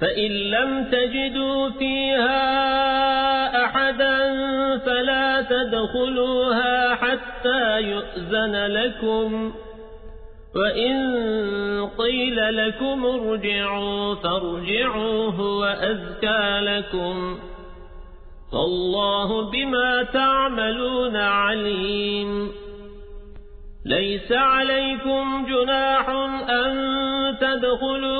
فإن لم تجدوا فيها أحدا فلا تدخلوها حتى يؤذن لكم. وإن قيل لكم ارجعوا فارجعوا هو أذكى لكم. فالله بما تعملون عليم. ليس عليكم جناح أن تدخلوا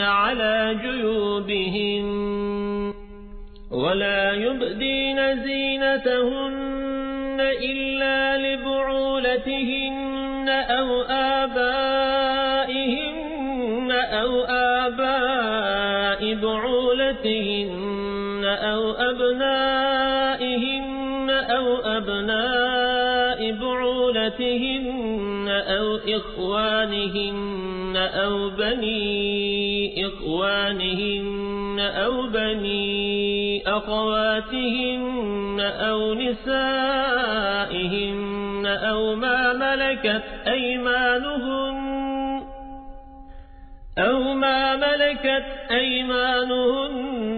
على جيوبهن ولا يبدين زينتهن إلا لبعولتهن أو آبائهن أو آباء بعولتهن أو أبنائهن أو أبناء بعولتهن أو إخوانهن أو بني إخوانهن أو بني أخواتهن أو نسائهن أو ما ملكت أيمانهن أو ما ملكت أيمانهن